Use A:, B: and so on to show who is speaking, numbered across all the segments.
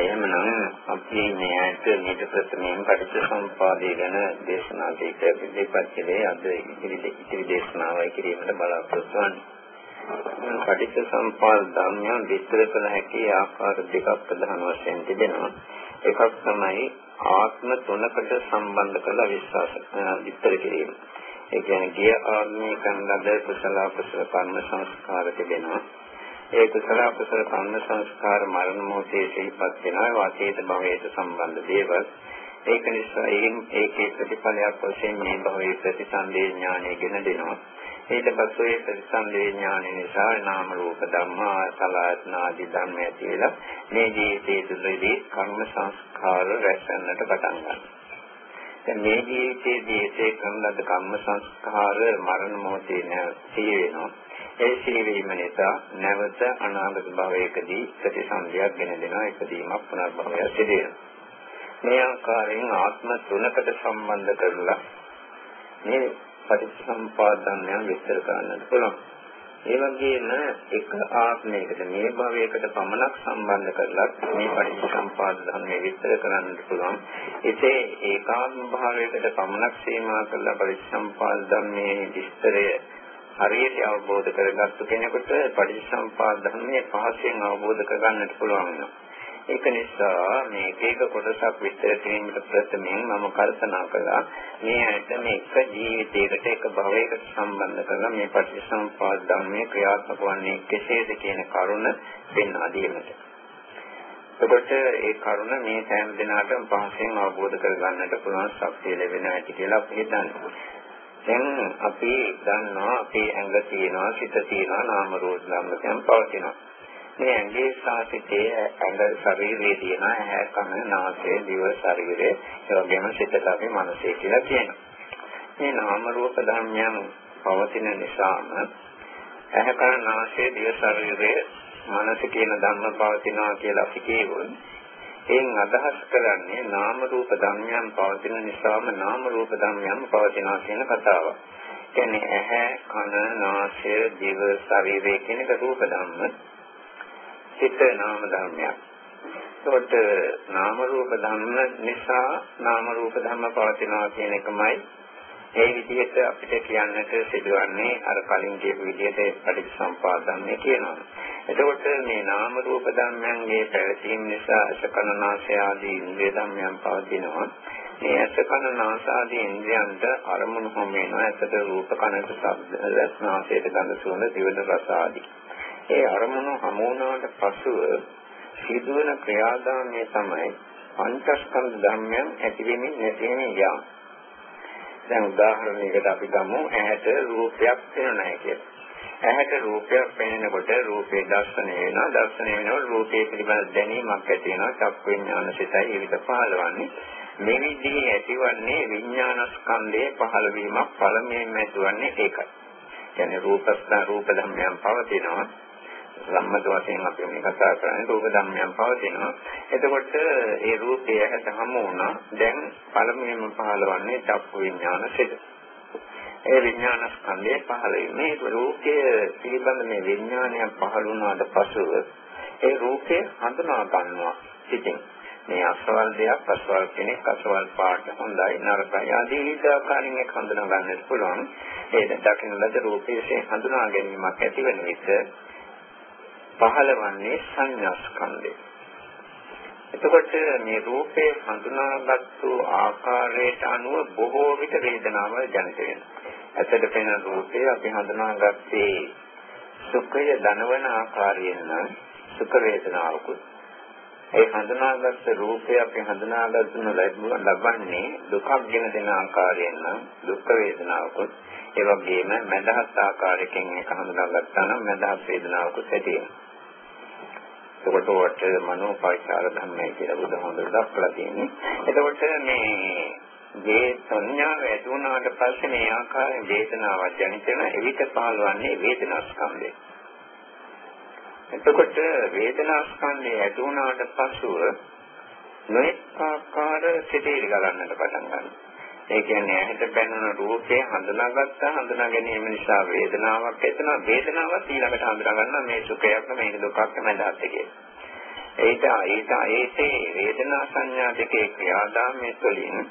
A: හොඳයි එහෙනම් අපි මේ ඇයිට මේක ප්‍රථමයෙන් පටිච්චසමුපාදය ගැන දේශනා දෙකක් ඉදිරිපත් කළේ අද ඉදිරි දේශනාවයි කිරීමට බලාපොරොත්තු වෙන්නේ. පටිච්චසමුපාද ධර්මයන් විස්තර කළ හැකි ආකාර දෙකක් ප්‍රධාන වශයෙන් තිබෙනවා. එකක් තමයි ආත්ම තුනකට සම්බන්ධ කළ විශ්වාස විස්තර කිරීම. ඒ කියන්නේ ගිය ආත්මයේ කරන ලද කුසල කුසල කර්ම සංස්කාර තිබෙනවා. ඒ කුසල කුසල කර්ම සංස්කාර මරණ මොහොතේ සිහිපත් වෙනවා. වාචේත භවයට සම්බන්ධ දේවල්. ඒක නිසා ඒකේ ප්‍රතිඵලයක් වශයෙන් මේ භවයේ ප්‍රතිසන්දේ ඥානය ගෙන දෙනවා. ඊට පස්සේ ඒ ප්‍රතිසන්දේ ඥානය නිසා නාම රූප ධර්මා සලආත්න ආදී ධර්ම ඇතිලා මේ ජීවිතයේ තුළදී කර්ම සංස්කාර රැස්වෙන්නට පටන් ගන්නවා. දැන් මේ ජීවිතයේදී ඒ කරන ලද කර්ම සංස්කාර මරණ මොහොතේ නැති වෙනවා. ඒ සිහිවීම නිසා නැවත අනාගත භවයකදී ප්‍රතිසන්දියක් ගෙන දෙනවා ඉදීමක් පුනර්භවය සිදු මේ ආකාරයෙන් ආත්ම තුනකට සම්බන්ධ කරලා මේ පටිච්චසම්පාදන්ය විස්තර කරන්නට පුළුවන්. ඒ වගේම එක ආත්මයකට මේ භවයකට පමණක් සම්බන්ධ කරලා මේ පටිච්චසම්පාද ධර්මයේ විස්තර කරන්නට පුළුවන්. ඒකේ ඒකාත්ම භාවයකට පමණක් සීමා කරලා පටිච්චසම්පාද ධර්මයේ විස්තරය හරියට අවබෝධ කරගත්තු කෙනෙකුට පටිච්චසමුපාද ධර්මයේ පහසෙන් අවබෝධ කරගන්නට පුළුවන් වෙනවා. ඒක නිසා මේ එක කොටසක් විස්තර කිරීමට ප්‍රථමයෙන් මම කල්පනා කළා මේ ඇයිට මේක ජීවිතයකට එක භවයකට සම්බන්ධ කරලා මේ පටිච්චසමුපාද ධර්මයේ ක්‍රියාත්මක වන්නේ කෙසේද කියන කරුණ පෙන්වා දීමට. එතකොට ඒ කරුණ මේ සෑම දිනකටම පහසෙන් අවබෝධ කරගන්නට පුළුවන් ශක්තිය ලැබෙන ඇති කියලා අපි හිතන්නේ. දැන් අපි දන්නවා අපේ ඇඟ තියෙනවා සිත තියෙනවා නාම රූප ධර්ම දැන් පවතිනවා. මේ ඇඟේ සාසිතේ ඇඟ ශරීරයේ තියෙන ඇහැ කන නාසය දිව ශරීරය ඒ වගේම සිතට අපි මනසේ කියලා කියනවා. මේ නාම රූප ධර්මයන් පවතින නිසාම ඇහැ කන නාසය දිව ශරීරය මනස කියන ධර්ම පවතිනවා කියලා අපි කියවොත් එයින් අදහස් කරන්නේ නාම රූප ධර්මයන් පවතින නිසාම නාම රූප ධර්මයන් පවතිනවා කියන කතාව. කියන්නේ ඇහැ, කන, නාසය, දිව, ශරීරය කියන එක රූප ධර්ම. චිත්ත නාම ධර්මයක්. ඒකට නාම රූප ධර්ම නිසා නාම රූප ධර්ම පවතිනවා කියන එකමයි ඒ විදිහට අපිට කියන්නට සිදුවන්නේ අර කලින් කියපු විදිහට පටිච්චසම්පාද ධර්මයේ කියනවා. එතකොට මේ නාම රූප ධර්මයන්ගේ පැවතීම නිසා අසකනාසය ආදී ඉන්ද්‍රිය ධර්මයන් පවතිනවා. මේ අසකනාස ආදී ඉන්ද්‍රියන්ට අරමුණු හැම වෙනවා. ඇසට රූප කනට ශබ්ද රසනාසයට ගඳ සුවඳ දිවට රස ආදී. ඒ අරමුණු හමු වුණාට පසුව සිදුවන ක්‍රියාදාමය තමයි පංචස්කන්ධ ධර්මයන් ඇතිවෙමින් නැතිවෙමින් යාම. දැන් උදාහරණයකට අපි ගමු ඇහැට රූපයක් පෙනෙනවා කියලා. ඇහැට රූපයක් පෙනෙනකොට රූපේ දර්ශනය වෙනවා. දර්ශනය වෙනකොට රූපේ පිළිබඳ දැනීමක් ඇති වෙනවා. චක්ක විඥාන සිතයි ඒවිත පහළවන්නේ. මේ විදිහේ ඇතිවන්නේ විඥානස්කන්ධයේ පහළ වීමක් පළමුවෙන්ම ඇතිවන්නේ ඒකයි. කියන්නේ රූපස්ථ රූප ධර්මයන් පවතිනවා. සම්මත වශයෙන් අපි මේ කතා කරන්නේ රූප ධර්මයන් පවතිනවා. එතකොට ඒ රූපය ඇට හමු වුණා. දැන් පළමුවෙන්ම පහළවන්නේ චක්කු විඥාන සිත. ඒ විඥාන ස්කන්ධය පහළ මේ රූපයේ පිළිබඳ මේ විඥානය පහළ වුණාට පසුව ඒ රූපය හඳුනා ගන්නවා සිතින්. මේ අසවල් දෙයක් අසවල් කෙනෙක් අසවල් පාට හොඳයි නරකයි ආදී විවිධ ආකාරයෙන් එක් හඳුනා ගන්නට පුළුවන්. ඒ දකින්න ලද රූපයේ හඳුනා ගැනීමක් ඇති වෙන විට පහළවන්නේ සංඥා ස්කන්ධය. එතකොට මේ රූපේ හඳුනාගත්තු ආකාරයට අනුව බොහෝ විට වේදනාව ජනිත වෙනවා. ඇසට පෙනෙන රූපේ අපි හඳුනාගත්තේ සුඛය දනවන ආකාරයෙන් නම් සුඛ වේදනාවකුත් ඒ හඳුනාගත්ත රූපය අපි හඳුනාගන්න ලබන්නේ දුකක් ගෙන දෙන ආකාරයෙන් නම් දුක් වේදනාවකුත් ඒ වගේම මදහත් ආකාරයකින් ඒක හඳුනාගත්තා නම් මදහත් වේදනාවකුත් ඇති වෙනවා. එතකොට වට මනෝ පරිචාර ධර්මය කියලා බුදුහාමුදුරුවෝ දක්වලා තියෙන්නේ. එතකොට මේ මේ සංඥාව ඇති වුණාට පස්සේ මේ ආකාරයෙන් වේදනාවක් ජනිත වෙන එවිට පහළවන්නේ වේදනා ස්කන්ධය. එතකොට වේදනා ස්කන්ධය ඇති වුණාට පසුව නොඑක ආකාර සිතේ ගලන්නට පටන් ගන්නවා. ඒ කියන්නේ ඇහැට බැනුන රූපේ හඳුනාගත්තා හඳුනා ගැනීම නිසා වේදනාවක් එතන වේදනාවත් ඊළඟට හඳුනා ගන්නවා මේ සුඛයක් මේක දුකක් නැදාත් කියලා. ඒට ඒට ඒතේ වේදනා සංඥා දෙකේ ක්‍රියාදාමයේ තුළින්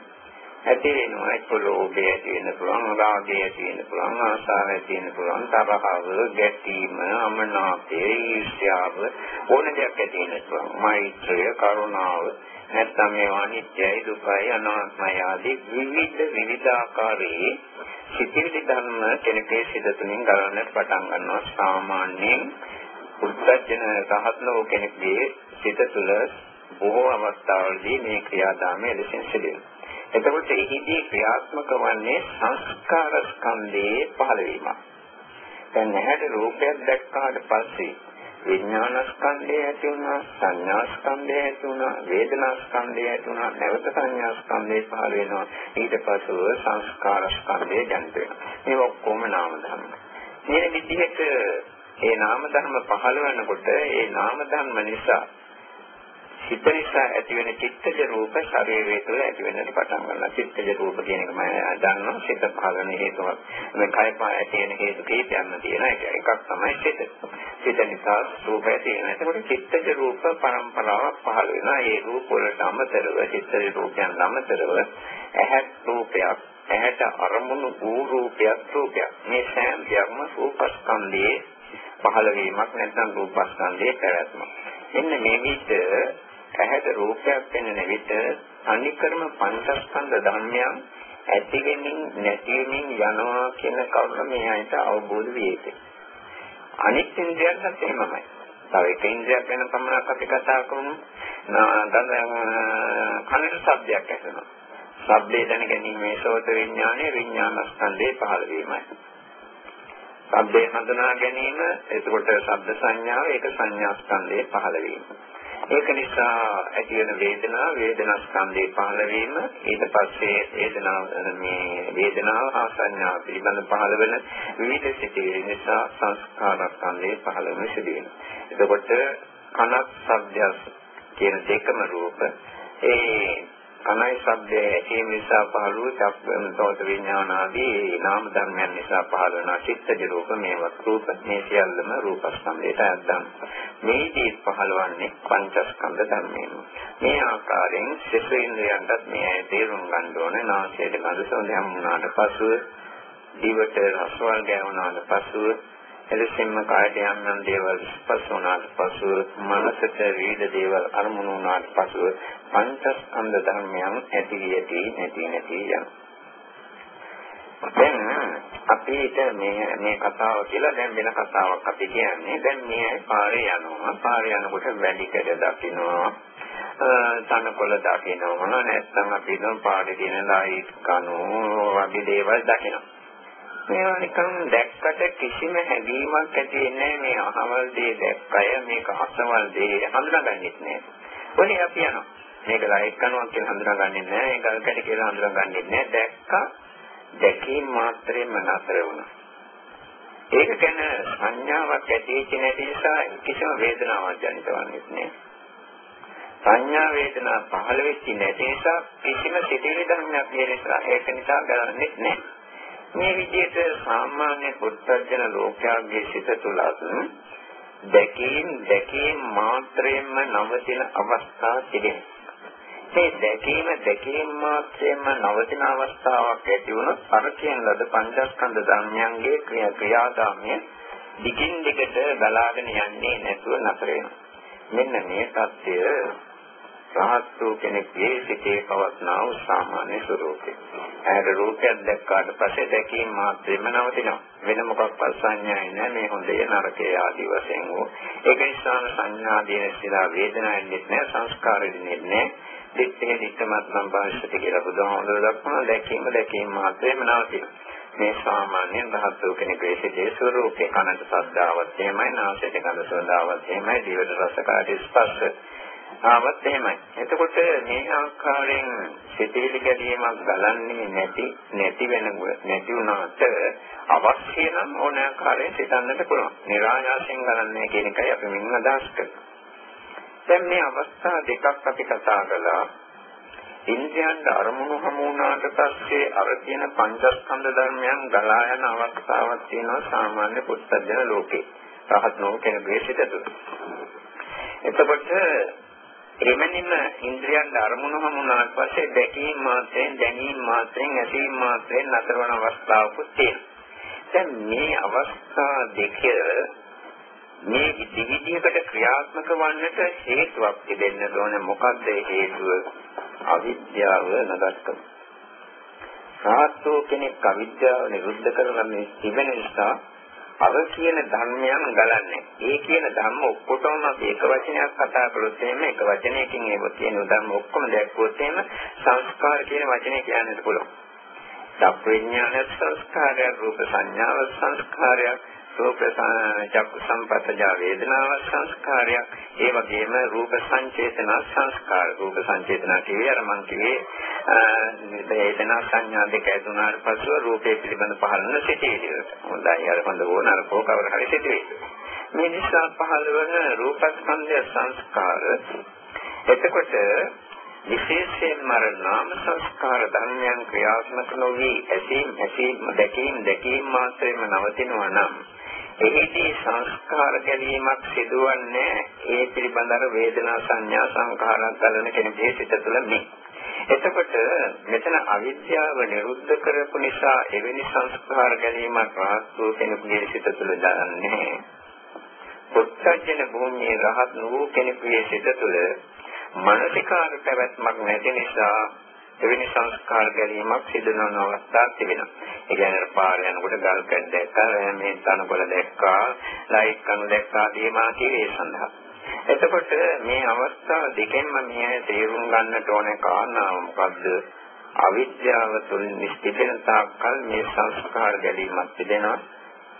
A: ඇති වෙනවා. ඒක ලෝභය ඇති වෙන්න පුළුවන් රාගය ඇති වෙන්න පුළුවන් ආසාව ඇති වෙන්න පුළුවන් තරහව ගැටීම අමනාපය ඊර්ෂ්‍යාව ඕන දෙයක් ඇති වෙන්න පුළුවන්. මෛත්‍රිය කරුණාව නැත්නම් මේ අනිත්‍යයි දුකයි අනාත්මයි ආදී විවිධ විවිධාකාරයේ සිතිවිලි ධර්ම කෙනෙකුගේ සිත තුළින් ගලන්නට පටන් ගන්නවා. සාමාන්‍යයෙන් උද්දච්චන රහත්නෝ කෙනෙකුගේ සිත තුළ බොහෝ අවස්ථාවලදී මේ ක්‍රියාදාමය ලෙසින් සිදුවෙනවා. එතකොට එහිදී ක්‍රියාත්මක වන්නේ සංස්කාර ස්කන්ධයේ පහළවීමක්. දැන් නැහැට රූපයක් දැක්කාට පස්සේ විඥාන ස්කන්ධය ඇති වුණා, සංඥා ස්කන්ධය ඇති වුණා, වේදනා ස්කන්ධය ඇති වුණා, නැවත සංඥා ස්කන්ධය පහළ වෙනවා. ඊට පස්ව සංස්කාර ස්කන්ධය ජනිත වෙනවා. මේ ඔක්කොම නාම ධර්ම. මේ විදිහට ඒ නාම ධර්ම පහළ වෙනකොට ඒ නාම ධර්ම නිසා සිත නිසා ඇතිවෙන චිත්තජ රූප ශරීරය තුළ ඇති වෙන්නට පටන් ගන්නවා. චිත්තජ රූප කියන එක මම දන්නවා. සිත පහළන හේතුවක්. මේ කයපා ඇති වෙන හේතු කීපයක්ම තියෙන එක. එකක් තමයි සිත. සිත නිසා රූපය තියෙනවා. එතකොට චිත්තජ රූප පරම්පරාවක් පහළ වෙනවා. ඒ රූප වලට අමතරව චිත්තජ රූපයන් අමතරව ඇහත් රූපයක් ඇහැට අරමුණු වූ රූපයක් රූපයක්. මේ සෑම දෙයක්ම රූපස්කන්ධයේ පහළ වීමක් නැත්නම් රූපස්කන්ධයේ පැවැත්මක්. එන්න මේ විදිහට ඇහැට රූපයක් පෙනෙන විට අනිකර්ම පංචස්කන්ධ ධර්මයන් ඇති වෙමින් නැති වෙමින් යනවා කියන කරුණ මේ ඇයිට අවබෝධ විය යුතුයි. අනිත් ඉන්ද්‍රියන්ත් එහෙමමයි. තව එක ඉන්ද්‍රියක් ගැන පමණක් අපි කතා කරමු. දැන් කනට ශබ්දයක් ඇහෙනවා. ශබ්දේ දැන ගැනීමේ සෝත විඥානයේ විඥානස්කන්ධේ පහළ වීමයි. ශබ්දේ හඳුනා ගැනීම එතකොට ශබ්ද සංඥාව ඒක සංඥා ස්කන්ධේ පහළ වීම. ඒක නිසා ඇති වෙන වේදනාව වේදනා ස්කන්ධේ පහළ වීම ඊට පස්සේ වේදනාව මේ වේදනාව හා සංඥා පිළිබඳ පහළ වෙන විවිධ සිතිවිලි නිසා සංස්කාර ස්කන්ධේ පහළ වෙන සිදු වෙනවා. එතකොට කනත් ශබ්දයක් කියන දෙකම රූප ඒ කනයි ශබ්දයේ ඇසීම නිසා පහළ වූ චක්කම සෝත විඥාන ආදී නාම ධර්මයන් නිසා පහළ වන චිත්තජ රූප මේවත් රූප. මේ සියල්ලම රූපස්කන්ධයට අයත්දම් මේදී පහළවන්නේ පංචස්කන්ධ ධර්මයෙන්. මේ ආකාරයෙන් සිසේන්ද්‍රයන්ටත් මේ තේරුම් ගන්න ඕනේ. නාසයට ගඳ සුවඳ හම් වුණාට පසුව දිවට රසවල් ගෑවුණාට පසුව එලෙසින්ම කායට යම් යම් දේවල් ස්පර්ශ වුණාට පසුව මනසට විවිධ දේවල් අරමුණු වුණාට පසුව පංචස්කන්ධ ධර්මයන් ඇති ඇති නැති නැති යනවා. දැන් අපිට මේ මේ කතාව කියලා දැන් වෙන කතාවක් අපි කියන්නේ. දැන් මේ පාරේ යනවා. පාරේ යනකොට වැඩි කඩ දකින්නවා තනකොළ දකින්නවා නැත්නම් අපි හිතමු පාරේ තියෙන ලයිට් කණු වගේ දේවල් දකින්නවා මේවා නිකන් දැක්කට කිසිම හැඟීමක් ඇති වෙන්නේ මේ අහවල් දේ දැක්කය මේක අසවල් දේ හඳුනාගන්නෙත් නෑ. ඔලේ අපි යනවා. මේක ලයිට් කනුවක් කියලා හඳුනාගන්නේ නෑ. ඒක ගල්කඩ කියලා හඳුනාගන්නේ නෑ. දැක්කා දැකීම මාත්‍රෙම නතර වුණා. ඒක ගැන සංඥාවක් ඇති වෙච්ච නැති නිසා කිසිම වේදනාවක් ජනිත වන්නේ නෑ. සංඥා වේදනා පහළ වෙච්ච නැති නිසා කිසිම සිතිවිලි ධර්මයක් නිසා ඒක නිසා ගලන්නේ නැහැ. මේ විදිහට සාමාන්‍ය පුත්තජන ලෝකයාගේ සිත තුළත් දැකීම් දැකීම් මාත්‍රයෙන්ම නවතින අවස්ථා තිබෙනවා. මේ දැකීම දැකීම මාත්‍රයෙන්ම නවතින අවස්ථාවක් ඇති වුණොත් අර කියන ලද පංචස්කන්ධ ධර්මයන්ගේ ක්‍රියා ක්‍රියාදාමය දිගින් දිගට ගලාගෙන යන්නේ නැතුව නතර වෙනවා. මෙන්න මේ தත්ත්වය රහත් වූ කෙනෙක්ගේ සිතේ පවත්නා වූ සාමාන්‍ය ස්වરૂපය. ඇහැට රූපයක් දැක්කාට පස්සේ දැකීම මාත්‍රෙම නවතිනවා. වෙන මොකක්වත් සංඥායි නැහැ මේ හොඳේ නරකේ ආදී වශයෙන් වූ. ඒක නිසා සංඥා දින සිලා වේදනාවෙන්නේ නැහැ සංස්කාරෙන්නේ නැහැ. දෙත්තේ නිට්ටමත් සම්භාෂිත කියලා බුදුහාමුදුරුවෝ දක්වන දැකීම දැකීම මාත්‍රෙම නවතිනවා. මේ සාමාන්‍යයෙන් රහත් වූ කෙනෙකුගේ සිතේ ස්වરૂපේ කනට ශබ්දාවත් එහෙමයි නාසයට ගඳ සුවඳාවත් එහෙමයි දිවට රස කාට ස්පර්ශ ආවත් එහෙමයි. එතකොට මේ ආකාරයෙන් සිතේලි ගැනීමක් ගලන්නේ නැති නැති වෙන නැති වුණාට අවශ්‍ය නම් ඕන ආකාරයෙන් සිතන්නට පුළුවන්. નિરાයාසයෙන් ගලන්නේ කියන එකයි අපි මින් අදහස් කරන්නේ. දැන් මේ අවස්ථා දෙකක් අපි කතා කළා. ඉන්ද්‍රයන්ට අරමුණු හමු වුණාට පස්සේ අර තියෙන පංචස්කන්ධ ධර්මයන් ගලා යන අවස්ථාවක් තියෙනවා සාමාන්‍ය පුත්තජන ලෝකේ. රහත් නොවන කෙනෙකුගේ සිත තුළ. එතකොට එමෙන්නම ඉන්ද්‍රියන් අරමුණු හමුනාට පස්සේ දැකීම මාත්‍රයෙන් දැනීම මාත්‍රයෙන් ඇසීම මාත්‍රයෙන් නතර වන අවස්ථාවකුත් තියෙනවා. දැන් මේ අවස්ථා දෙක මේ විවිධයකට ක්‍රියාත්මක වන්නට හේතුවක් තිබෙන්න ඕනේ. මොකක්ද හේතුව? අවිද්‍යාව නඩත්කම. සාත්ෝ කෙනෙක් අවිද්‍යාව නිරුද්ධ කරලා මේ තිබෙන නිසා අර කියන ධර්මයන් ගලන්නේ. ඒ කියන ධර්ම ඔක්කොටම එක වචනයක් කතා කළොත් එහෙම එක වචනයකින් ඒක කියන ධර්ම ඔක්කොම දැක්කොත් එහෙම සංස්කාර කියන වචනේ කියන්නත් පුළුවන්. සප්පවිඥාන සංස්කාරය, රූප සංඥාව සංස්කාරයක්, රූප චක්කු සම්පතජා වේදනාව සංස්කාරයක් ඒ වගේම රූප සංචේතන සංස්කාර රූප සංචේතන කියේ අර මං කියේ වේදනා සංඥා දෙක ඇතුණාට පසුව රූපේ පිළිබඳ පහළන සිටිවිලි හොඳයි අර හොඳ ඕන අර කෝකවර හරි සිටිවිලි මේ නිසා පහළ වන රූපස්කන්ධය සංස්කාර එතකොට විශේෂයෙන්ම අර නාම සංස්කාර ධර්මයන් ක්‍රියාත්මක නොවි ඇසීම් ඇසීම් දැකීම් දැකීම් මාත්‍රෙම නවතිනවා නම් එහිදී සංස්කාර ගැනීමක් සිදුවන්නේ ඒ පිළිබඳව වේදනා සංඥා සංඛාරات ගලන කෙනෙකුගේ සිත තුළ මේ. එතකොට මෙතන අවිද්‍යාව නිරුද්ධ කරපු නිසා එවැනි සංස්කාර ගැනීමක් රාස්තු කෙනෙකුගේ සිත තුළ දන්නේ. පුත්තජන භූමියේ රහත් වූ කෙනෙකුගේ සිත තුළ මානසිකාර පැවැත්මක් නැති නිසා එවැනි සංස්කාර ගැනීමක් සිදු නොවන අවස්ථාවක් තිබෙනවා. ඒ කියන්නේ පාර යනකොට ගල් කැඩ දැක්කා, මේ තනකොළ දැක්කා, ලයිට් කණු දැක්කා දීමා කීවේ සඳහා. එතකොට මේ අවස්ථාව දෙකෙන්ම මේ තේරුම් ගන්නට ඕනේ කාරණාව මොකද්ද? අවිද්‍යාව තුළින් නිස්තිබෙන තාක්කල් මේ සංස්කාර ගැනීමක් තිබෙනවා.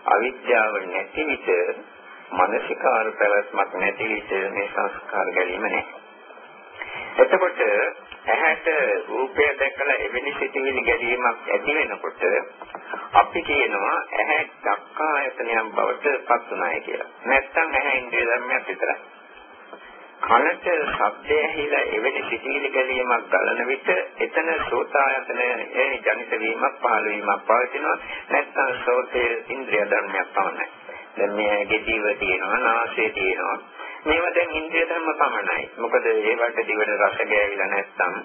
A: අවිද්‍යාව නැති විට මානසිකාර පැවැත්මක් නැති විට මේ සංස්කාර ගැනීම නැහැ. එතකොට ඇහැට රූපය දැකලා එවැනි සිතිවිලි ගැනීමක් ඇති වෙනකොට අපි කියනවා ඇහැ දක්කායතනයක් බවට පත් උනායි කියලා. නැත්තම් ඇහැ ඉන්ද්‍රිය ධර්මයක් විතරයි. කනට ශබ්දය ඇහිලා එවැනි සිතිවිලි ගැනීමක් ගලන විට එතන සෝතායතනයේ ජනිත වීමක් පහළ වීමක් පවතිනවා. නැත්තම් සෝතේ ඉන්ද්‍රිය ධර්මයක් පවනයි. දැන් මේ ගෙඩිව තියෙනවා, නාසය තියෙනවා. මේවා දැන් ඉන්ද්‍රිය ධර්ම පමණයි. මොකද ඒවට දිවට රස ගෑවිලා නැත්තම්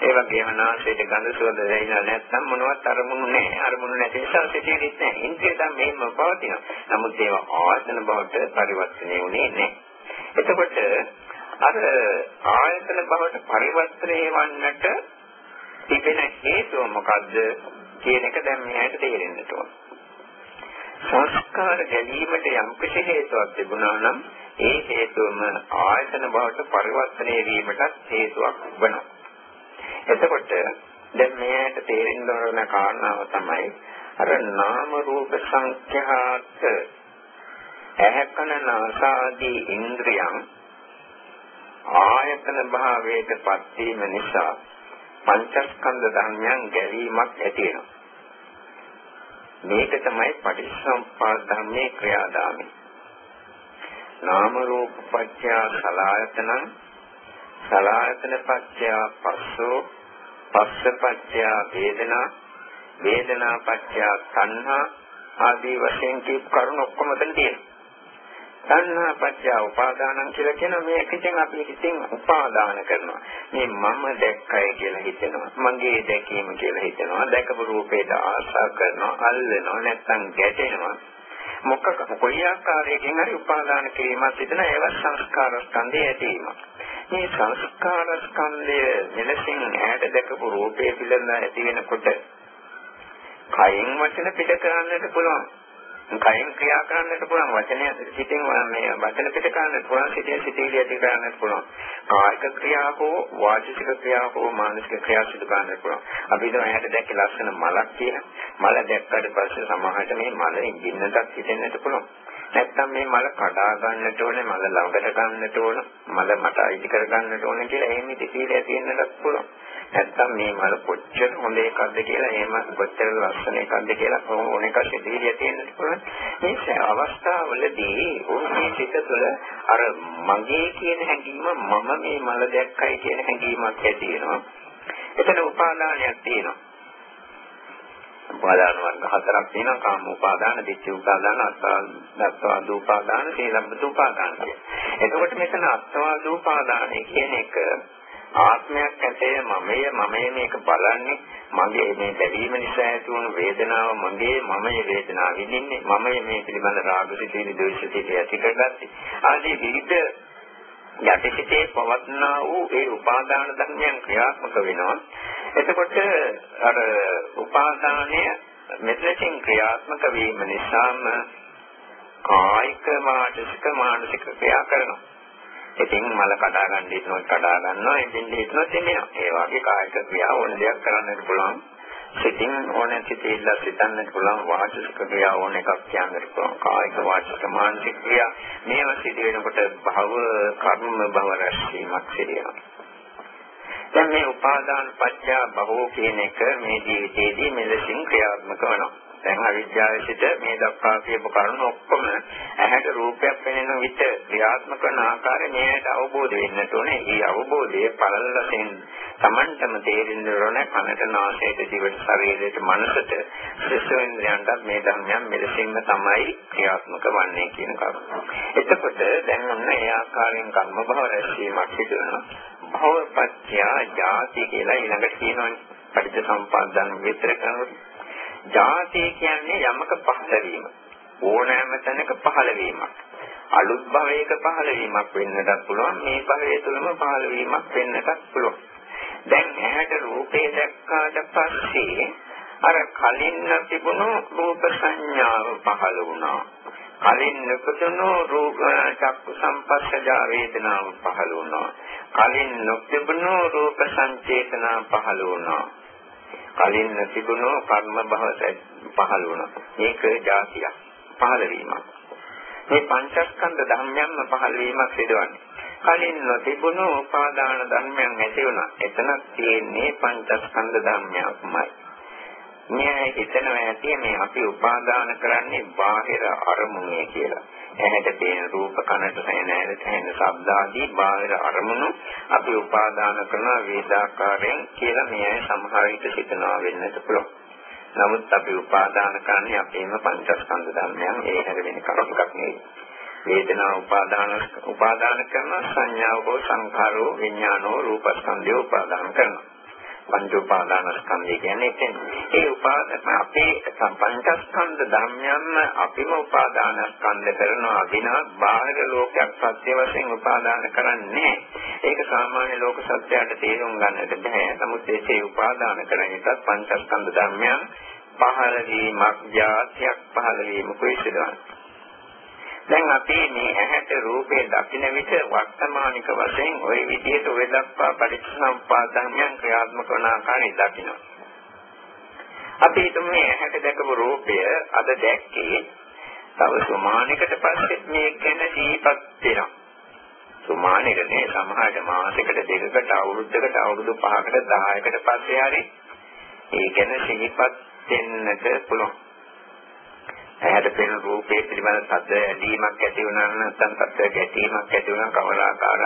A: ඒ වගේම නාසයට ගඳ සුවඳ දැනෙලා නැත්තම් මොනවත් අරමුණු නැහැ. අරමුණු නැති නිසා සිටින්නේ නැහැ. ඉන්ද්‍රිය ධර්ම මෙහෙම පවතිනවා. නමුත් ඒවා ආයතන බවට පරිවර්තනය වුණේ නැහැ. එතකොට අර ආයතන බවට පරිවර්තනය වන්නට තිබෙන හේතුව මොකද්ද කියන එක දැන් මෙයාට තේරෙන්න ඕන. සංස්කාර ගැනීමට යම් කිසි හේතුවක් තිබුණා නම් ඒ හේතුවම ආයතන බවට පරිවර්තනය වීමටත් හේතුවක් වෙනවා. එතකොට දැන් මේකට තේරෙන්න ඕන කාරණාව තමයි අර නාම රූප සංඛ්‍යාත ඇහැකන නාසාදී ඉන්ද්‍රියන් ආයතන භාවයට පත් වීම නිසා පංචස්කන්ධ ධර්මයන් ගැලීමක් ඇති වෙනවා. මේක තමයි පටිච්චසමුප්පාද ධර්මයේ ක්‍රියාදාමය. නාම රූප පත්‍ය සලායතන සලායතන පත්‍ය පස්සෝ පස්ස පත්‍ය වේදනා වේදනා පත්‍ය සංහා ආදී වශයෙන් කීප කරුණු ඔක්කොම මෙතන තියෙනවා. සංහා පත්‍ය උපාදානං කියලා කියන මේක ඉතින් අපි ඉතින් උපාදාන කරනවා. මේ මම දැක්කයි කියලා හිතෙනවා. මගේ දැකීම කියලා හිතෙනවා. දැකපු රූපේට ආශා කරනවා, අල්ලනවා, නැත්නම් ගැටෙනවා. මොකක් කොයි ආකාරයකින් හරි උපාදාන කිරීමක් සිදෙන ඒව සංස්කාර ස්කන්ධය ඇතිවීම. මේ සංස්කාර ස්කන්ධය මෙලෙසින් ඈත දැකපු රූපයේ පිළිබඳ ඇති වෙනකොට කයින් වචන පිට කරන්නට පුළුවන්. කයින් ක්‍රියා කරන්නට පුළුවන් වචනය සිතින් මේ වචන පිට කරන්නට පුළුවන් සිතින් සිතිවිලි ඇති කරන්නට පුළුවන්. කායික ක්‍රියා හෝ වාචික ක්‍රියා හෝ මානසික ක්‍රියා සිදු කරන්නට පුළුවන්. අපි හිතමු ඇහැට දැක්ක ලස්සන මලක් කියලා මල දැක්කට පස්සේ සමහරට මේ මලෙන් ගින්නටත් හිතෙන්නට පුළුවන්. නැත්තම් මේ මල කඩා ගන්නට ඕනේ මල ළඟට ගන්නට ඕන මල මට අයිති කර ගන්නට ඕනේ කියලා එහෙම ඉතිරිය තියෙන්නත් පුළුවන් නැත්තම් මේ මල කොච්චර හොඳ එකක්ද කියලා එහෙම කොච්චර ලස්සන එකක්ද කියලා ඕන එකක් ඉදිරිය තියෙන්න පුළුවන්. මේ අවස්ථාවවලදී ඔහුගේ සිත තුළ අර මගේ කියන හැඟීම මම මේ මල දැක්කයි කියන හැඟීමක් ඇති වෙනවා. එතන උපාදානයක් තියෙනවා. උපාදාන වර්ග හතරක් තියෙනවා. කාම උපාදාන, ditthi උපාදාන, අත්තාන, දත්වාද උපාදාන, සීලබ්බත උපාදාන කියලා. එතකොට මෙතන අත්වාදූපාදානය කියන එක ආත්මයක් ඇතේ මමය මමය මේක බලන්නේ මගේ මේ බැඳීම නිසා ඇති වුණු වේදනාව මගේ මමය වේදනාව විඳින්නේ මමය මේ පිළිබඳ රාග සිතේ ද්වේෂ සිතේ ඇති කරගත්තේ. ආදී විවිධ යටිසිතේ පවත්නා වූ ඒ උපාදාන ධර්මයන් ක්‍රියාත්මක වෙනවා. එතකොට අර උපාදානය මෙතෙන් ක්‍රියාත්මක වීම නිසාම කායික මානසික මානසික ක්‍රියා කරනවා. ඉතින් මල කඩා ගන්න හිතනවා කඩා ගන්නවා ඉතින් හිතනවා තෙමෙනවා. ඒ වගේ කායික ක්‍රියා ඕන දෙයක් කරන්නත් පුළුවන්. සිතින් ඕන සිතෙල්ල සිතන්නත් පුළුවන් වාචික ක්‍රියා ඕන එකක් කියන්නත් පුළුවන්. කායික වාචික මානසික ක්‍රියා මේවා සිදු වෙනකොට භව කර්ම භව රැස්වීමක් සිදුවෙනවා. දැන් මේ උපාදාන පත්‍ය බහෝ කියන එක මේ ජීවිතයේදී මෙලෙසින් ක්‍රියාත්මක වෙනවා. දැන් අවිද්‍යාවේ සිට මේ දක්වා කියපු කරුණු ඔක්කොම ඇහැට රූපයක් පෙනෙන විට ක්‍රියාත්මක කරන ආකාරය මේකට අවබෝධ වෙන්නට ඕනේ. මේ අවබෝධයේ පළල වශයෙන් Tamanටම තේරෙන්න ඕනේ කනට නාසයට දිවට ශරීරයට මනසට ශිෂ්‍යේන්ද්‍රයන්ට මේ ධර්මයන් මෙලෙසින්ම තමයි ක්‍රියාත්මක වන්නේ කියන කරුණ. එතකොට දැන් ඔන්න ඒ ආකාරයෙන් කර්ම භව රැස්වීමක් සිදු වෙනවා. භවපත්‍ය ජාති කියලා ඊළඟට කියනවනේ. පටිච්චසමුප්පාදන් විතර කරනකොට ජාතිය කියන්නේ යමක පහළ වීම. ඕනෑම තැනක පහළ වීමක්. අලුත් භවයක පහළ වීමක් වෙන්නටත් පුළුවන්. මේ භවයේ තුලම පහළ වීමක් වෙන්නටත් පුළුවන්. දැන් ඇහැට රූපේ දැක්කාට පස්සේ අර කලින් තිබුණු රූප සංඥාව පහළ වුණා. කලින් නොපතුණු රූප චක්කු සංපස්සජා වේදනාව පහළ වුණා. කලින් නොතිබුණු රූප සංචේතනා පහළ වුණා. කලින් තිබුණු කර්ම භව පහළ වුණා. මේක જાතියක් පහළ වීමක්. මේ පංචස්කන්ධ ධර්මයන්ම පහළ වීමක් සිදුවන්නේ. කලින් නොතිබුණු උපාදාන ධර්මයන් ඇති වුණා. එතනක් තියෙන්නේ පංචස්කන්ධ ධර්මයක්මයි. මේ හිතනවා ඇති මේ අපි උපාදාන කරන්නේ බාහිර අරමුණේ කියලා. ඇහැට පේන රූප කනට සැහෙන ඇහෙන සැහෙන ශබ්ද ආදී බාහිර අරමුණු අපි උපාදාන කරන වේදාකාරයෙන් කියලා මේ සමහර විට සිතනවා වෙන්නත් පුළුවන්. නමුත් අපි උපාදාන කරන්නේ අපේම පංචස්කන්ධ ධර්මයන් ඒ හැර වෙන කරුණක් නෙවෙයි. වේදනා උපාදාන උපාදාන කරන සංඥාව හෝ සංඛාරෝ විඥානෝ රූපස්කන්ධය උපාදාන කරනවා. පංච උපාදානස්කන්ධය කියන්නේ එතන. ඒ උපාදාන අපේ පංචස්කන්ධ ධර්මයන්ම අපිම උපාදානස්කන්ධ කරනවා විනා බාහිර ලෝකයක් සත්‍ය වශයෙන් උපාදාන කරන්නේ ඒක සාමාන්‍ය ලෝක සත්‍යයට තේරුම් ගන්නට බෑ. නමුත් ඒකේ උපාදාන කරන්නේ පංචස්කන්ධ ධර්මයන් පහළ වීමක්, જાතියක් පහළ වීමකුයි සිදුවන්නේ. දැන් අපි මේ ඇහැට රූපේ දකින විට වර්තමානික වශයෙන් ওই විදිහට ඔය දක්වා පරිච්ඡම්පාද ධර්මයන් ක්‍රියාත්මක වන ආකාරය දකිනවා. අපි හිතමු මේ ඇහැට දැකපු රූපය අද දැක්කේ තව සමානයකට පස්සේ මේ ගැන සිහිපත් වෙනවා. සමානයකට නේ සමහරට මාසයකට දෙකකට අවුරුද්දකට අවුරුදු 5කට 10කට පස්සේ හරි ඒ ගැන සිහිපත් වෙන්නට පුළුවන්. ඇහැට පෙනෙන රූපේ පිළිබඳ සද්ද ඇලීමක් ඇති වුණා නැත්නම් සද්ද ගැටීමක් ඇති වුණා කවලාකාර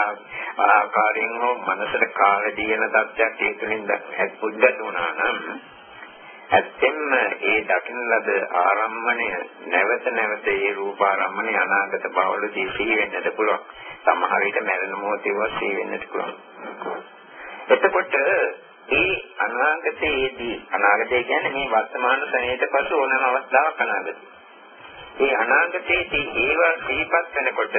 A: ආකාරයෙන් හෝ මනසට කාල දීන තත්ත්වයක් ඒ තුළින් පුද්ගත වුණා නම් ඇත්තෙන්ම ඒ දකින්න ලද ආරම්මණය නැවත නැවත ඒ රූප ආරම්මණය අනාගත බවලදී සිහි වෙන්නට පුළුවන්. සමහර විට මරණ මොහොතේ සිහි වෙන්නට පුළුවන්. එතකොට ඒ අනාගතයේදී අනාගතය කියන්නේ මේ වර්තමාන සමයයට පසු ඕනම අවස්ථාවක් අනාගතය ඒ අනාගතයේදී ඒවා සිහිපත් වෙනකොට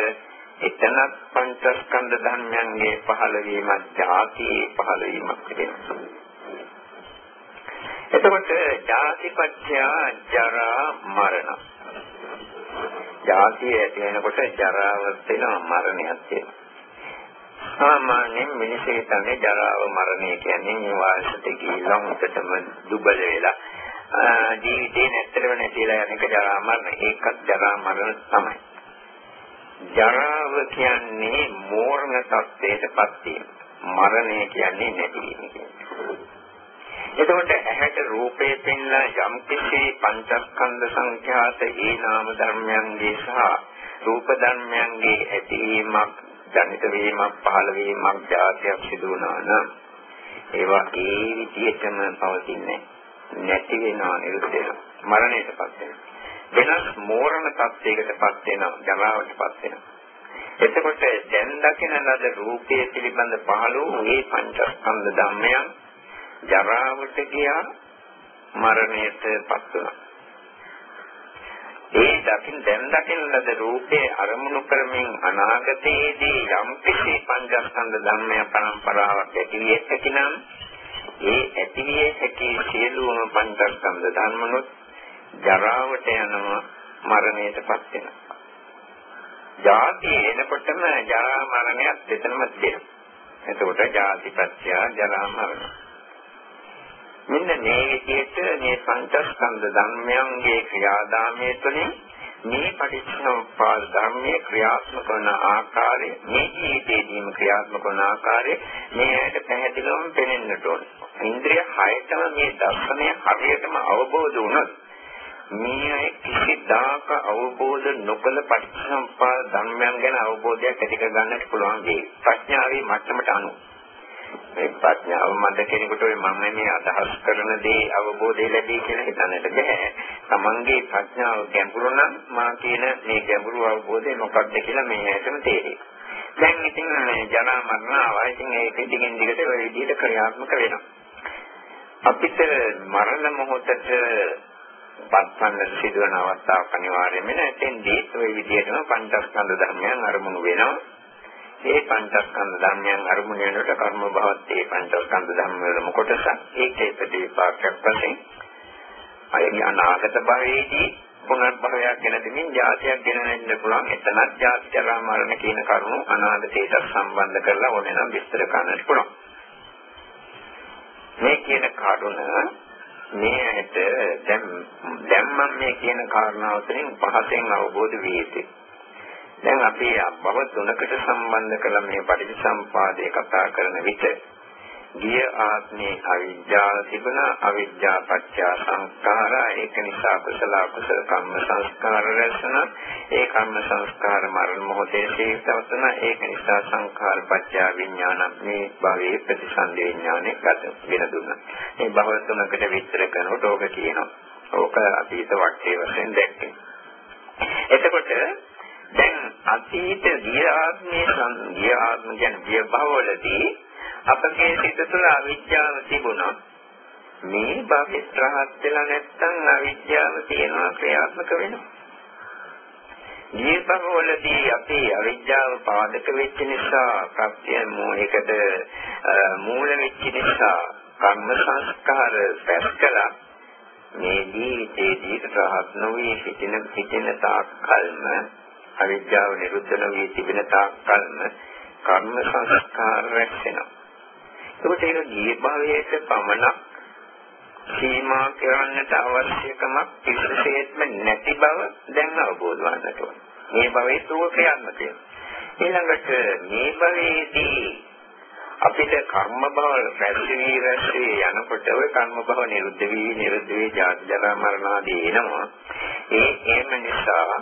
A: එතනත් පංචස්කන්ධ ධර්මයන්ගේ පහළ වීමත් ජාතියේ පහළ වීමක් වෙනවා. එතකොට ජාතිපත්‍ය ජරා මරණ. ජාතිය ඇති වෙනකොට ජරාවත් වෙනවා මරණයත් වෙනවා. සාමාන්‍යයෙන් මිනිස්සු හිතන්නේ ජරාව මරණය කියන්නේ මේ වාසයට ගිහිල්ලා හොඳටම දුබල වෙලා ජීවිතේ නැත්තරම නැතිලා යන එක ජරා මරණ. ඒකත් ජරා මරණ තමයි. ජරාව කියන්නේ මෝරණ තත්ත්වයටපත් වීම. මරණය කියන්නේ නැති වීම එතකොට ඇහැට රූපේ පෙන්ලා යම් කිසි පංචස්කන්ධ සංඛ්‍යාත ඒ නාම ධර්මයන්ගේ සහ රූප ධර්මයන්ගේ ඇතිවීමක් ජනිත වීමක් පහළ වීමක් જાතියක් සිදු වුණා නම් ඒවා ඒ විදිහටම පවතින්නේ නැති වෙනවා නිරුද්ධ වෙනවා මරණයටපත් වෙනවා වෙනස් මෝරණ තත්යකටපත් වෙනවා ජරාවටපත් වෙනවා එතකොට දැන් දකින ලද රූපයේ පිළිබඳ පහළ වූ මේ පංචස්කන්ධ ධර්මයන් ජරාවට ගියා මරණයට පත් වුණා. ඒ දකින් දැන් දකින ලද රූපේ අරමුණු කරමින් අනාගතයේදී යම් කිසි පංචස්කන්ධ ධර්මය පරම්පරාවක් ඇති විය හැකිනම් ඒ ඇති විය හැකි සියලුම පංචස්කන්ධ ධර්මනොත් ජරාවට යනවා මරණයටපත් වෙනවා. ජාති එනකොටම ජරා මරණයක් දෙතනම තියෙනවා. එතකොට ජාතිපත්‍ය ජරා මරණ. මෙන්න මේ විදිහට මේ පංචස්කන්ධ ධර්මයන්ගේ ක්‍රියාදාමයේ තුළින් මේ පටිච්චසමුප්පාද ධර්මයේ ක්‍රියාත්මක වන ආකාරය මේ ජීවිතයේදීම ක්‍රියාත්මක වන ආකාරය මේකට පැහැදිලිවම පෙනෙන්නට ඕන. ඉන්ද්‍රිය හයතම මේ දර්ශනය හරියටම අවබෝධ වුණොත් මේ අය කිසිදාක අවබෝධ නොකළ පටිච්චසමුප්පාද ධර්මයන් ගැන අවබෝධයක් ඇති කර ගන්නට පුළුවන් වෙයි. ප්‍රඥාවේ මට්ටමට අනුව. මේ ප්‍රඥාව මන්ද කෙනෙකුට ඔය මම මේ අදහස් කරන දේ අවබෝධය ලැබී කියලා හිතන්නට බෑ. Tamange ප්‍රඥාව ගැඹුරු නම් මා කියන මේ ගැඹුරු අවබෝධය මොකක්ද කියලා මේ ඇතම තේරෙයි. දැන් ඉතින් මේ ජරා මරණ ආවා. ඉතින් ඒක දිගින් දිගට ඔය විදිහට ක්‍රියාත්මක වෙනවා. අපිට මරණ මොහොතට පස්සන්න සිදුවන අවස්ථාවක් අනිවාර්යයෙන්ම නැතෙන්දී ওই විදිහටම පංචස්කන්ධ ධර්මයන් අරමුණු වෙනවා. ඒ පංචස්කන්ධ ධර්මයන් අරමුණු වෙනකොට කර්ම භවත් ඒ පංචස්කන්ධ ධර්ම වලම කොටස ඒකේ ප්‍රතිපාක්ෂයක් වශයෙන් අයගේ අනාගත භවයේදී පුනර්භවයක් ගැන දෙමින් ජාතියක් ගැන නෙන්න පුළුවන් එතනත් ජාති ජරා මරණ කියන කරුණු අනාගතයට සම්බන්ධ කරලා ඕනේ නම් විස්තර කරන්නත් පුළුවන්. මේ කියන කරුණ මේ ඇයට දැන් දැන් මම මේ කියන කාරණාව තුළින් පහසෙන් අවබෝධ විය යුතුයි. දැන් අපි භව තුනකට සම්බන්ධ කළ මේ පටිච්චසම්පාදේ කතා කරන විට ගිය ආත්මේ අවිද්‍යාව තිබුණා අවිද්‍යා පත්‍ය සංස්කාරා. ඒක නිසා කුසල කුසල කම්ම සංස්කාර රැස්න ඒ කම්ම සංස්කාර මරණ මොහොතේ තේසවතන ඒක නිසා සංඛාර පත්‍ය විඥාන මේ භවයේ ප්‍රතිසන්දේ ඥානෙ ගත වෙන දුන්නා මේ භව තුනකට විස්තර කරනකොට ඕක කියනවා. ඕක අතීත වටේ වශයෙන් දැක්කේ. එතකොට දැන් අතීත ගිය ආත්මයේ සංගිය ආත්ම කියන්නේ ගිය භවවලදී අපගේ සිත තුළ අවිද්‍යාව තිබුණා. මේ භවෙත් රහත් වෙලා නැත්නම් අවිද්‍යාව තියෙනවා ක්‍රියාත්මක වෙනවා. මේ භවවලදී අපි අවිද්‍යාව පාදක වෙච්ච නිසා ප්‍රත්‍ය මූලිකට මූල වෙච්ච නිසා කර්ම සංස්කාර පැස් කළා. මේ ජීවිතයේදී රහත් නොවී සිටින සිටින තාක් කල්ම අවිද්‍යාව නිරුද්ධ නොවී තිබෙන තාක් කල්ම කර්ම සංස්කාර රැස් වෙනවා. ඒකට ඒක ගිය භවයක පමණක් සීමා කරන්නට අවශ්‍යකමක් කිසිසේත්ම නැති බව දැන් අවබෝධ වන්නට ඕන. මේ භවයේ තුව ක්‍රියාත්මක ඊළඟට මේ භවයේදී අපිට කර්ම භව රැස්වි රැස්වි යනකොට ওই කර්ම භව නිරුද්ධ වී නිරුද්ධ වී ජාති ජරා මරණ ආදී එනවා. ඒ එහෙම නිසා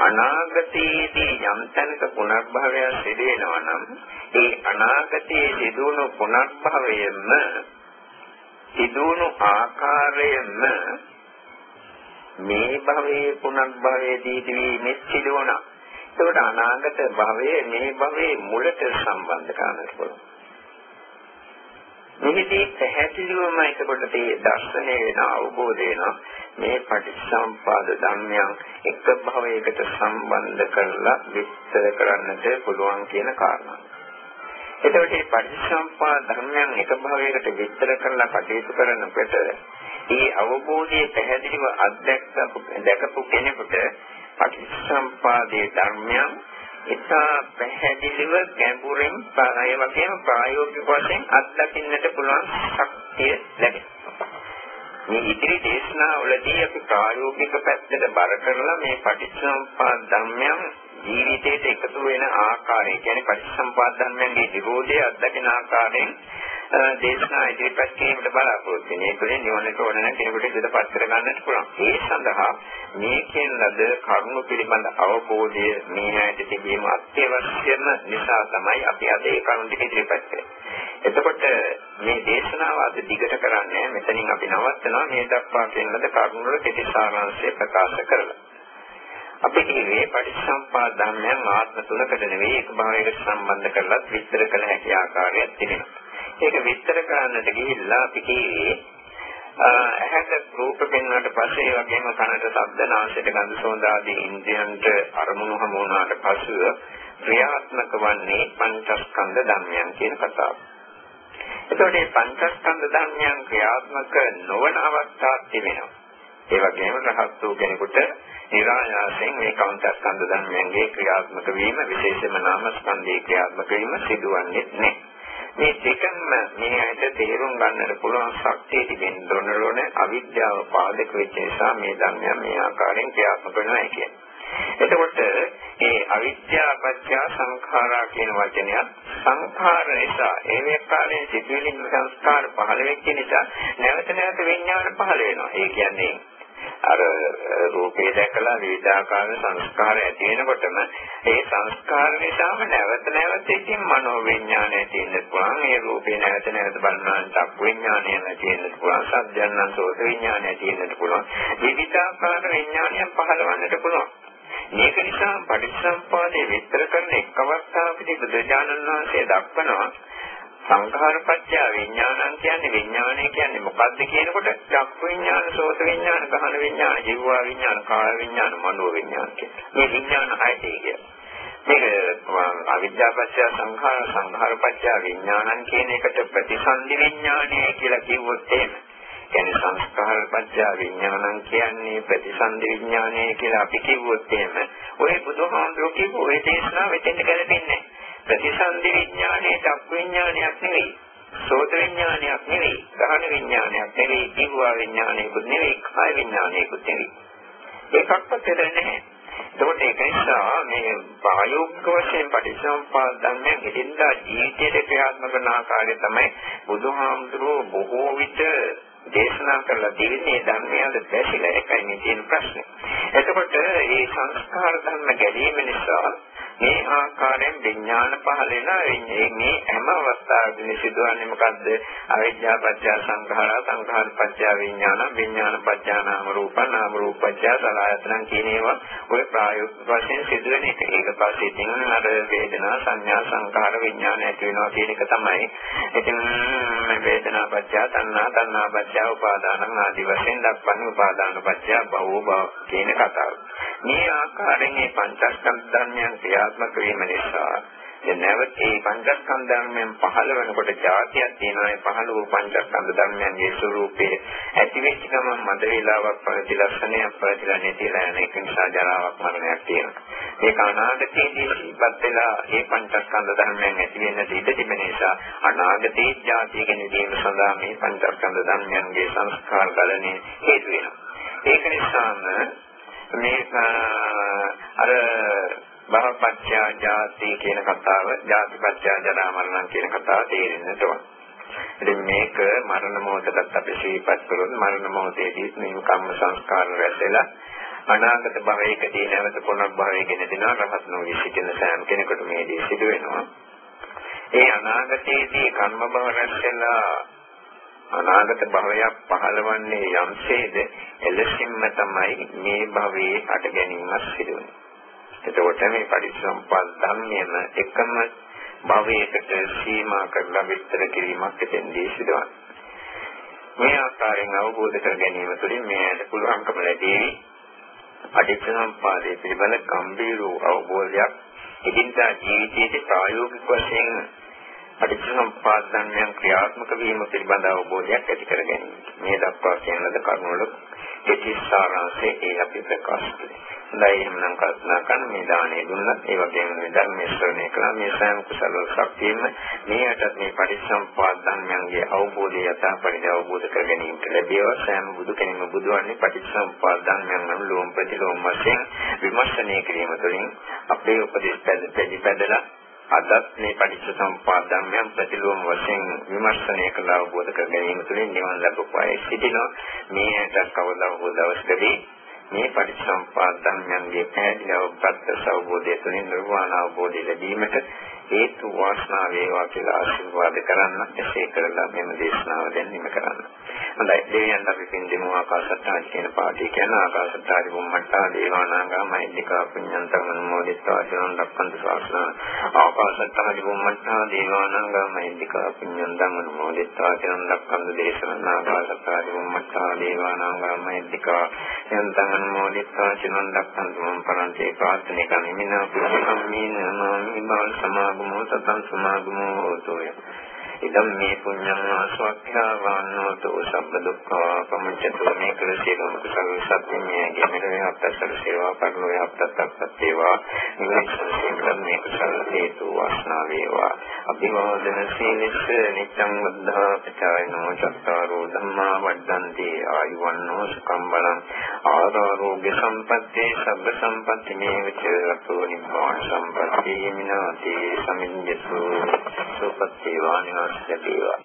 A: අනාගතයේදී යම් තැනක පුනර්භවය සිදු වෙනවා නම් ඒ අනාගතයේ සිදුවන පුනර්භවයෙන්ම සිදුවන ආකාරයෙන්ම මේ භවයේ පුනර්භවයේදී මේ සිදුවන ඒකට අනාගත භවයේ මේ භවයේ මුලට සම්බන්ධ කරන්නට පුළුවන්. මෙහිදී පැහැදිලිවම එතකොට මේ දර්ශනය වෙන අවබෝධ වෙනවා මේ පටිච්චසම්පාද ධර්මයන් එක භවයකට සම්බන්ධ කරලා විස්තර කරන්නට පුළුවන් කියන කාරණා. එතකොට මේ පටිච්චසම්පාද ධර්මයන් එක භවයකට විස්තර කරලා කටයුතු කරනකොට ඒ අවබෝධයේ පැහැදිලිව අත්දැකපු දැකපු කෙනෙකුට පටිච්චසම්පාදයේ ධර්මයන් ඉතා පැහැදිලිව ගැඹුරින් පාරය වගේම ප්‍රායෝගික වශයෙන් අත්දකින්නට පුළුවන් ශක්තිය ලැබෙනවා. මේ ඉදිරි දේශනාවලදී අපි ප්‍රායෝගික පැත්තට බර කරලා මේ පටිච්චසමුප්පාද ධර්මයන් ජීවිතයට එකතු වෙන ආකාරය කියන්නේ පටිච්චසමුප්පාද ධර්මයන්ගේ නිරෝධය අත්දකින ආකාරයෙන් දේශනා ඉදිරිපත් කිරීමට බලාපොරොත්තු වෙන. ඒකෙන් නිවනට ඕන නැ කෙනෙකුට ඉදපත් කර ගන්නට පුළුවන්. ඒ සඳහා මේ කියන ලද කරුණු පිළිබඳ අවබෝධය මේ ඇයිට තිබීම අත්‍යවශ්‍යම නිසා තමයි අපි අද ඒ කරුණු ටික ඉදිරිපත් කරන්නේ. එතකොට මේ දේශනාව අද දිගට කරන්නේ මෙතනින් අපි නවත්තනවා මේ දක්වා කියන ලද කරුණු වල කෙටි සාරාංශය ප්‍රකාශ කරලා. අපි කියන්නේ පටිච්චසමුපාද ධර්මයන් ආත්ම තුනකට නෙවෙයි එක භාවයකට සම්බන්ධ කරලා විස්තර කළ හැකි ආකාරයක් තිබෙනවා. ඒක විස්තර කරන්නට ගිහිල්ලා අපි කියේ ඇහැට රූප පෙන්වන්නට පස්සේ ඒ වගේම කනට ශබ්ද නාසයට ගඳ සුවඳ ආදී ඉන්ද්‍රයන්ට අරමුණු හමු වුණාට පසුව ක්‍රියාත්මක වන්නේ පංචස්කන්ධ ධර්මයන් කියන කතාව. එතකොට මේ පංචස්කන්ධ ධර්මයන් ක්‍රියාත්මක නොවන අවස්ථාවක් තිබෙනවා. ඒ වගේම රහත් වූ කෙනෙකුට නිරායාසයෙන් මේ කවුන්ටස්කන්ධ ධර්මයන්ගේ ක්‍රියාත්මක වීම විශේෂම නාමස්කන්ධයේ ක්‍රියාත්මක වීම සිදුවන්නේ නැහැ. මේ දෙකම මේ ඇයිද තේරුම් ගන්නට පුළුවන් ශක්තිය තිබෙන්න ඕන අවිද්‍යාව පාදක වෙච්ච නිසා මේ ධර්මයන් මේ ආකාරයෙන් ක්‍රියාත්මක වෙනවා කියන්නේ. එතකොට මේ අවිද්‍යාව පත්‍ය සංඛාරා කියන වචනය සංඛාර නිසා ඒ වේකාලයේ සිටින සංස්කාර පහළ වෙච්ච නිසා නැවත නැවත විඥාන පහළ වෙනවා. ඒ කියන්නේ අර රූපේ දැකලා විවිධාකාර සංස්කාර ඇති වෙනකොටම ඒ සංස්කාර නිසාම නැවත නැවත ඉතින් මනෝ විඥානය ඇති වෙන්න පුළුවන්. ඒ රූපේ නැවත නැවත බලනවා චක් විඥානය ඇති වෙන්න පුළුවන්. සද්දයන්න් සෝත විඥානය ඇති වෙන්න පුළුවන්. විවිධාකාර විඥානයන් පහළවන්නට පුළුවන්. මේක නිසා පටිච්චසම්පාදයේ විස්තර කරන එක් අවස්ථාවකදී බුදුජානන වහන්සේ දක්වනවා සංඛාරපත්‍ය විඥානං කියන්නේ විඥානය කියන්නේ මොකද්ද කියනකොට චක්ක විඥාන, සෝත විඥාන, ගහන විඥාන, ජීවා විඥාන, කාය විඥාන, මනෝ විඥාන මේ විඥාන හයතේ කියන්නේ. මේක අවිද්‍යාපත්‍ය සංඛාර සංඛාරපත්‍ය විඥානං කියන එකට ප්‍රතිසන්දි විඥානය කියලා කිව්වොත් එහෙම. කියන්නේ සංස්කාරපත්‍ය විඥානං කියන්නේ ප්‍රතිසන්දි විඥානය කියලා අපි කිව්වොත් එහෙම. ඔය බුදුහාමුදුරුවෝ කිව්ව ඔය දේශනාව මෙතෙන් ගැලපෙන්නේ නැහැ. ප්‍රතිසන්දි විඥානයේ චක් විඥානයක් නෙවෙයි. සෝත විඥානයක් නෙවෙයි. ගහන විඥානයක් නෙවෙයි. ජීවා විඥානයකුත් නෙවෙයි. කාය විඥානයකුත් නෙවෙයි. ඒකක්වත් දෙන්නේ නැහැ. එතකොට ඒක නිසා මේ ප්‍රායෝගික වශයෙන් පටිච්චසමුප්පාද ධර්මයන් හිතින්දා ජීවිතයේ ක්‍රියාත්මක කරන ආකාරය තමයි බුදුහාමුදුරුවෝ බොහෝ විට දේශනා කරලා තියෙන්නේ ධර්මයන්ද දැසිලා එකයි මේ තියෙන ප්‍රශ්නේ. එතකොට මේ සංස්කාර ධර්ම ගැලීම නිසා මේ ආකාරයෙන් විඥාන පහළ වෙනවා මේ හැම අවස්ථාවකදී සිදුවන්නේ මොකද්ද? අවිද්‍යා පත්‍ය සංඛාර සංඛාර පත්‍ය විඥාන විඥාන පත්‍ය නාම රූප නාම රූප පත්‍ය සලආයතන කියන ඒවා ඔය ප්‍රායෝගික වශයෙන් සිදුවෙන එක. ඒක පස්සේ ඉතින් අර වේදනා සංඥා සංඛාර විඥාන ඇති වෙනවා කියන එක තමයි. ඉතින් වේදනා පත්‍ය තණ්හා තණ්හා පත්‍ය උපාදාන ආදී වශයෙන් දක්වන්නේ උපාදාන පත්‍ය භවෝ භව කියන කතාව. මේ ආකාරයෙන් මේ පංචස්කන්ධ ධර්මයන් ක්‍රියාත්මක වීම නිසා. නැවත ඒ පංචස්කන්ධ ධර්මයන් පහළ වෙනකොට જાතියක් තියෙනවා. ඒ පහළ වූ පංචස්කන්ධ ධර්මයන්ගේ ස්වરૂපයේ ඇති වෙච්ච ගමන් මද වේලාවක් පැවති ලක්ෂණයක් පැවතිලා නැතිලා යන එක නිසා ජරාවක් මරණයක් තියෙනවා. මේ අනාගතයේදී ඉපත් වෙලා මේ පංචස්කන්ධ ධර්මයන් ඇති වෙන්න ඉඩ තිබෙන නිසා අනාගතයේ જાතිය ගැන දීම සඳහා මේ පංචස්කන්ධ ධර්මයන්ගේ සංස්කාර බලනේ හේතු වෙනවා. ඒක නිසාම මේ අර බහපත්‍යා ජාති කියන කතාව, ජාතිපත්‍යා ජරා මරණ කියන කතාව තේරෙන්නට ඕන. ඉතින් මේක මරණ මොහොතකට අපි ශ්‍රීපත් කළොත් මරණ මොහොතේදී මේ කම්ම සංස්කාර රැස්ලා අනාගත භවයකදී නැවත පුනර්භවයකින් දෙනවා රහත් නොවි සිටින සෑම කෙනෙකුට මේ දේ සිදු වෙනවා. ඒ අනාගතයේදී කර්ම භව රැස්ලා අනාගත භවයක් පහළවන්නේ යම්සේද එලෙසින්ම තමයි මේ භවයේ හට ගැනීමක් සිදු වෙන්නේ. එතකොට මේ පරිසම්පල් ධර්මයේම එකම භවයකට සීමා කරලා විස්තර කිරීමක් එතෙන්දී සිදුවන්නේ. මේ ආකාරයෙන් අවබෝධ කර ගැනීම තුළින් මේකට පුළුවන්කම ලැබෙවි. පටිච්චසමුප්පාදයේ පිළිබඳ ගම්භීර අවබෝධයක් එදිනදා ජීවිතයේ ප්‍රායෝගික වශයෙන් පටිච්චසමුප්පාද ධර්මයන් ක්‍රියාත්මක වීම පිළිබඳ අවබෝධයක් ඇති කර ගැනීම. මේ දක්වා කියන ලද කරුණවල කෙටි සාරාංශය ඒ අපි ප්‍රකාශ කළේ. හොඳයි එහෙනම් කල්පනා කරන මේ දාණය දුන්නත් ඒ වගේම මේ ධර්මයේ ශ්‍රවණය කළා මේ සෑම කුසල ශක්තියෙම මේකට මේ පටිච්චසමුප්පාද ධර්මයන්ගේ අවබෝධය යථා පරිදි අවබෝධ කර ගැනීමට ලැබේවා. සෑම බුදු කෙනෙකුම බුදුවන්නේ පටිච්චසමුප්පාද ධර්මයන් අනුලෝම ප්‍රතිලෝම වශයෙන් විමර්ශනය කිරීම තුළින් අපේ උපදේශ පැහැදිලි අදත් මේ පටිච්චසමුප්පාද ධර්මයන් ප්‍රතිලෝම වශයෙන් විමර්ශනය කළ අවබෝධ කර ගැනීම තුළින් නිවන් ලැබුවායි සිටිනවා. මේකට කවදා හෝ දවසකදී මේ පටිච්චසමුප්පාද ධර්මයන්ගේ පැහැදිලි අවබෝධ අවබෝධය තුළින් නිර්වාණ අවබෝධය ලැබීමට හේතු වාසනා වේවා කියලා ආශිර්වාද කරන්න එසේ කරලා මෙම දේශනාව දැන් නිම කරන්න. හොඳයි. දෙවියන්ට අපි පින් දෙමු ආකාශත්තාන කියන පාඩේ කියන ආකාශත්තාරි බුම්මට්ටා දේවානාගා මහින්දිකා පුඤ්ඤන්තං අනුමෝදිත්වා සිරන් රක්කන්තු ශාසන. ආකාශත්තාරි බුම්මට්ටා දේවානාගා මහින්දිකා පුඤ්ඤන්තං අනුමෝදිත්වා සිරන් රක්කන්තු දේශන. ආකාශත්තාරි බුම්මට්ටා දේවානාගා මහින්දිකා යන්තං අනුමෝදිත්වා සිරන් රක්කන්තු මං පරන්තේ ප්‍රාර්ථනා කමිනා පුඤ්ඤකම්මේන මාමි බාල සමාගමෝ සතං සමාගමෝ හෝතෝය ඉදම් මේ පුඤ්ඤං ආස්වාක්ඛා වාන්නෝතෝ සබ්බ දුක්ඛා පමුච්ඡතු මේ කළ සියලුම කුසල සත්‍යමය ගෙමෙරේ අපස්සර සේවා පරිලෝය අපත්තක් වේවා නිවන මේ කුසල හේතු වාසනා වේවා. අභිවාදන සීලස්ස නිච්ඡං වද්ධා පචායනෝ චත්තාරෝ ධම්මා වඩ්ඩන්ති ආයුවන්නෝ සුඛං බලං. ආරෝග්‍ය සම්පත්තේ සබ්බ සම්පatti මේ විචරතෝ නිබ්බාන සම්පatti මිනාති සමිඤ්ඤතු සුපත්ති වානිවා ලැබේවා